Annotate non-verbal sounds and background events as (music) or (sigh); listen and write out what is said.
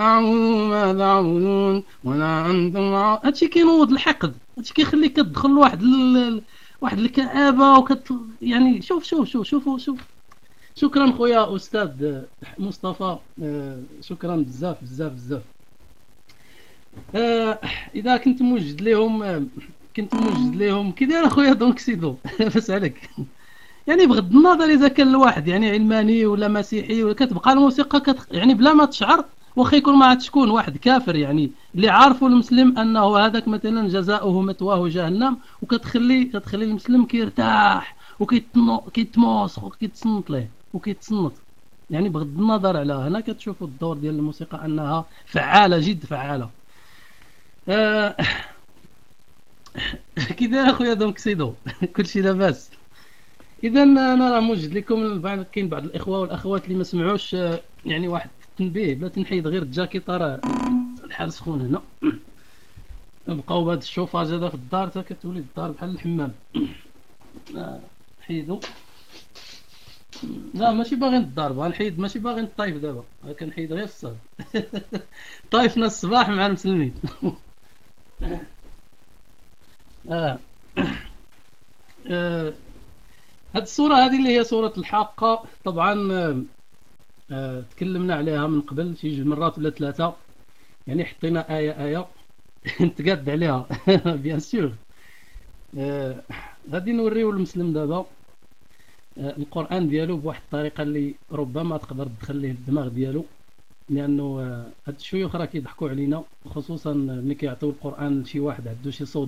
أعبد ما ولا أنتم هادشي كينوض الحقد. هادشي كيخليك كتدخل لواحد ال... واحد الكآبة وكت يعني شوف شوف شوف شوفوا شوف. شكرا خويا أستاذ مصطفى. آه، شكرا بزاف بزاف بزاف. آه، إذا كنت موجد لهم آه، كنت موجد لهم كي داير أخويا دونكسيدو (laughs) بس عليك. يعني بغض النظر إذا كان الواحد يعني علماني ولا مسيحي ولا كتبقى الموسيقى كت... يعني بلا ما تشعر واخا يكون ما تكون واحد كافر يعني. اللي عارفه المسلم أنه هذاك مثلا جزاؤه مثواه جهنم وكتخلي كتخلي المسلم كيرتاح وكيتموس وكيتصنت ليه وكيتصنت يعني بغض النظر على هنا كتشوفوا الدور ديال الموسيقى أنها فعالة جد فعالة. آه (laughs) كي داير اخويا دومكسيدو (laughs) كلشي لاباس. اذا أنا راه موجد لكم بعض كاين بعض الإخوة والأخوات اللي ما سمعوش يعني واحد التنبيه بلا تنحيد غير الجاكيطه راه الحال سخون هنا. نبقاو بهذا الشوفاج هذا في الدار حتى كتولي الدار بحال الحمام. نحيدو. لا ماشي باغي الدار بغا نحيد ماشي باغي نطايف دابا. كنحيد غير الصاد (laughs) طايفنا الصباح مع المسلمين. (laughs) آه. (coughs) آه. هذه الصورة هذه اللي هي صورة الحاقة. طبعا آه. تكلمنا عليها من قبل شي جوج مرات ولا ثلاثة يعني حطينا آية آية (laughs) نتقاد عليها (laughs) bien sûr آه. غادي نوريو المسلم دابا آه. القرآن ديالو بواحد الطريقة اللي ربما تقدر تدخل ليه الدماغ ديالو لأنه هاد الشيوخ راه كيضحكوا علينا خصوصا ملي كيعطيو القرآن لشي واحد عنده شي صوت